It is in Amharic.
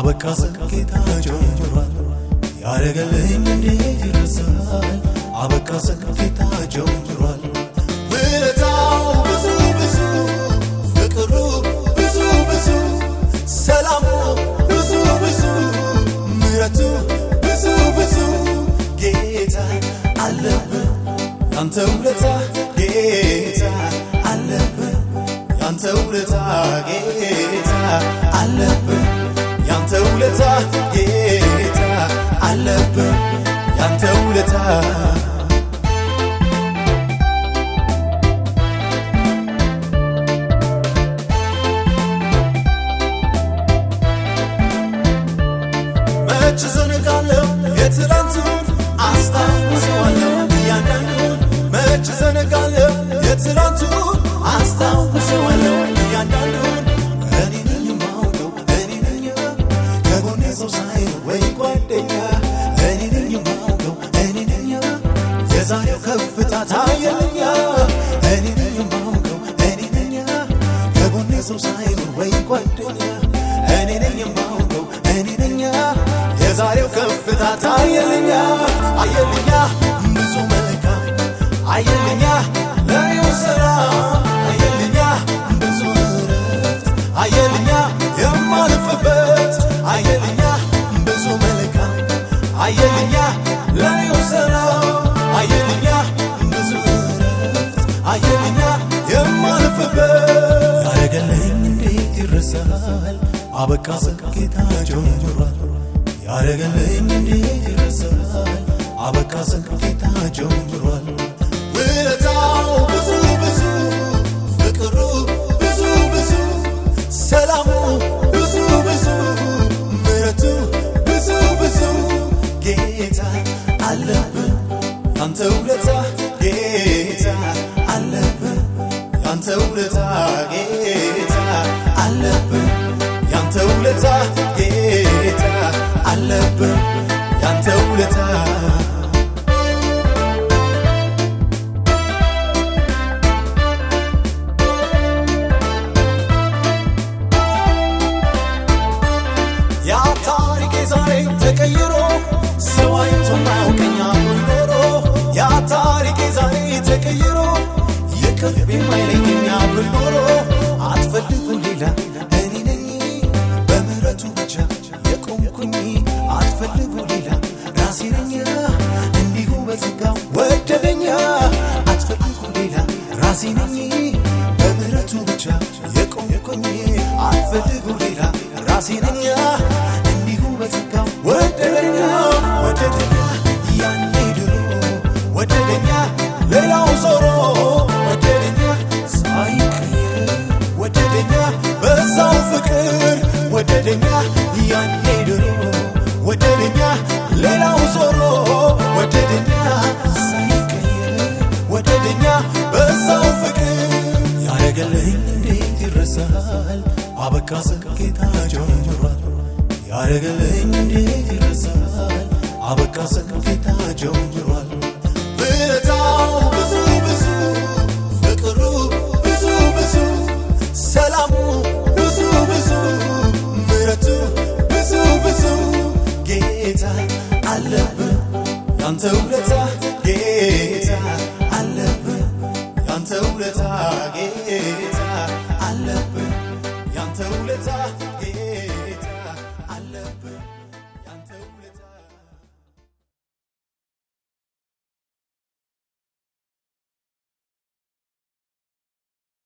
አበቃ ስኬታ ጀምሯል ያደረገልኝ እንዴት ይረሳል? አበቃ ስኬታ ጀምሯል ምሕረታው ብዙ ብዙ ፍቅሩ ብዙ ብዙ ሰላሙ ብዙ ብዙ ምሕረቱ ብዙ ብዙ። ጌታ አለብን ያንተ ውለታ ጌታ አለብን ያንተ ውለታ ጌታ አለብን ያንተ ውለታ ጌታ አለብን። ያንተ ውለታ መች ዘነጋለሁ የትላንቱን አስታውሰዋለሁ። እያንዳንዱን መች ዘነጋለሁ የትላንቱን አስታውሰዋለሁ። እያንዳንዱን ወይ ጓደኛ እኔ ነኝ የማውቀው እኔ ነኝ የዛሬው ከፍታ ታየልኛ እኔ ነኝ የማውቀው እኔ ነኝ ከጎኔ ሰው ሳይኖር ወይ ጓደኛ እኔ ነኝ የማውቀው እኔ ነኝ የዛሬው ከፍታ ታየልኛ አየልኛ ብዙ መልካም አየልኛ አየልኛ ለኔው ሰላም። አየልኛ ብዙ አበቃ ስኬታ ጀምሯል። ያደረገልኝ እንዴት ይረሳል? አበቃ ስኬታ ጀምሯል ውለታ ጌታ አለብን ያንተ ውለታ ጌታ አለብን ያንተ ውለታ ያ ታሪኬ ዛሬ ተቀይሮ ሰው አይቶ ማያውቀኝ አብሮኝ ኖሮ ያ ታሪኬ ዛሬ ተቀይሮ የቅርቤ ማይለየኝ አብሮኝ ኖሮ አትፈልጉ ሌላ እኔ ነኝ። በምህረቱ ብቻ የቆምኩኝ አትፈልጉ ሌላ ራሴ ነኝ። እንዲሁ በጸጋው ወደደኛ አትፈልጉ ሌላ ራሴ ነኝ። በምህረቱ ብቻ የቆምኩኝ አትፈልጉ ሌላ ራሴ ነኝ። እንዲሁ በጸጋው ወደደኛ ወደደኛ ያኔ ድሮ ወደደኛ ሌላው ዞሮ ያኔ ድሮ ወደደኛ ሌላው ዞሮ ወደደኛ ሳይቀየር ወደደኛ በዛው ፍቅር ያደረገልኝ እንዴት ይረሳል አበቃ ስኬታ ጀምሯል ያደረገልኝ እንዴት ይረሳል አበቃ ስኬታ ጀምሯል ያንተ ውለታ